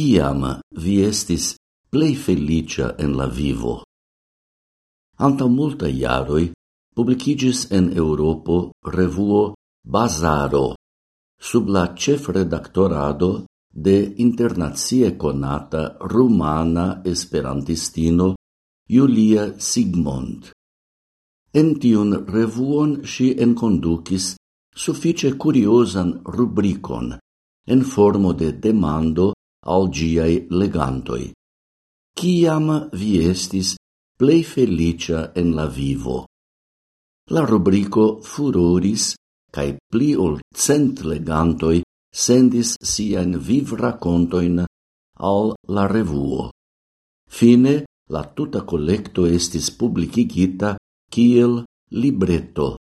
Ciam vi estis plei felicia en la vivo? Anta multa iaroi publicigis en Europo revuo Bazaro sub la cef redactorado de internazie conata rumana esperantistino Julia Sigmund. En tiun revuon si enconducis suffice curiosan rubricon en formo de demando al giai legantoi. Ciam vi estis plei felicia en la vivo? La rubrico furoris, cae pli ol cent legantoi sendis sian viv racontoin al la revuo. Fine, la tuta collecto estis publicigita kiel libretto.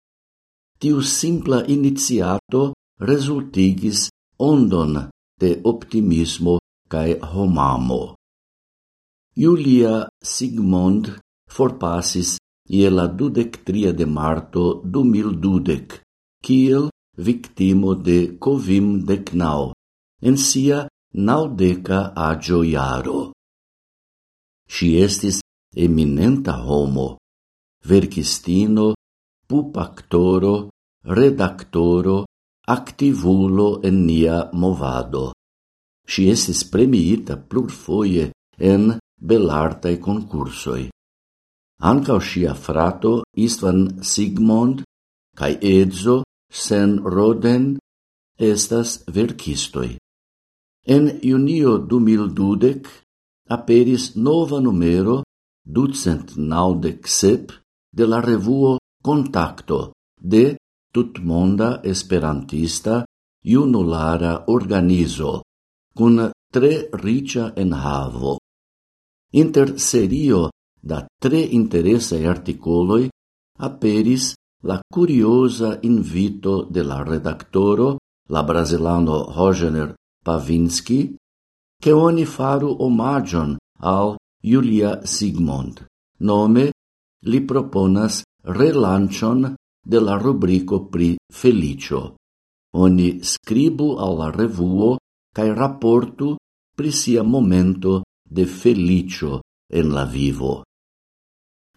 Tiu simpla iniziato resultigis ondon de optimismo cae homamo. Julia Sigmund forpasis ie la dudectria de marto du mil dudec, kiel victimo de covim decnau, en sia naudeca agio iaro. Si estis eminenta homo, verkistino, pupactoro, redactoro, activulo en nia movado si estis premiita plurfoje en belartaj concursoi. Ankaŭ sia frato Istvan Sigmond cae edzo Sen Roden estas verkistoj. En junio 2012 aperis nova numero 297 de la revuo Contacto de tutmonda esperantista junulara organizo cun tre ricia en havo. Inter serio da tre interesse articoloi aperis la curiosa invito de la redactoro, la brasilano Rogener Pavinski, che oni faru omagion al Julia Sigmund. Nome li proponas relancion de la rubrico pri felicio. Oni scribu alla revuo cae rapportu pri sia momento de felicio en la vivo.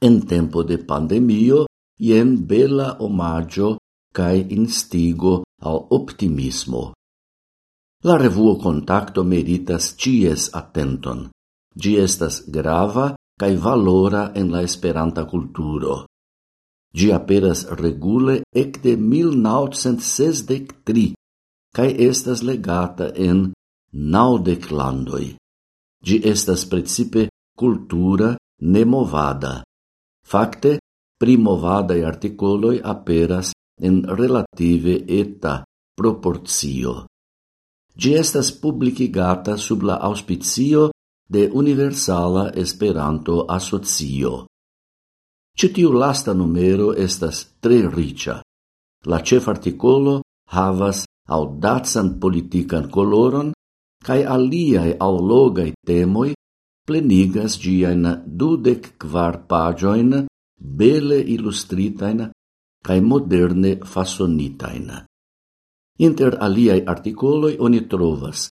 En tempo de pandemio, jen bela omaggio cae instigo al optimismo. La revuo Contacto meritas cies attenton. Gi estas grava cae valora en la esperanta culturo. Gi aperas regule ec de 1963, cae estas legata en naudec landoi. Gi estas principe cultura nemovada. Facte, primovadae articoloi aperas en relative eta proporcio. Gi estas publicigata sub la auspicio de Universala Esperanto Asocio. Citiu lasta numero estas tre ricia. La cef articolo havas audazan politican coloron cae aliae aulogai temoi plenigas giain dudec quar pagioin bele illustritain cae moderne fasonitain. Inter aliae articoloi oni trovas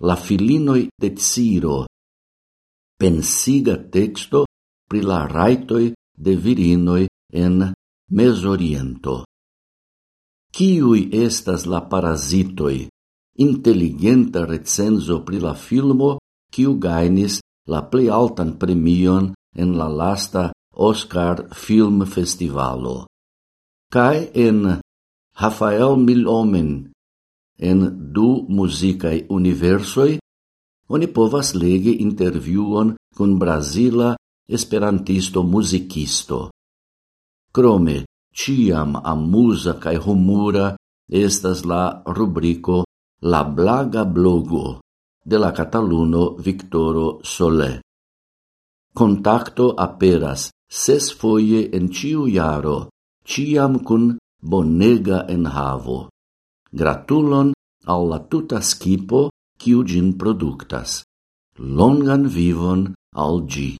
la filinoi de Ciro, pensiga texto pri la raitoi de virinoi en Mesoriento. Kiui estas la parasitoi? Intelligenta recenzo pri la filmo kiu gainis la plej altan premion en la lasta Oscar Film Festivalo. Kaj en Rafael Milomen en du musicae universoi, oni povas lege intervjuon kun Brasila esperantisto muzikisto. Krome ciam amusa cae humura estas la rubrico La Blaga Blogo de la cataluno Victoro Sole. Contacto aperas ses foie en ciu iaro, ciam cun bonega en havo. Gratulon al la tuta skipo, ciu gin productas. Longan vivon al gi.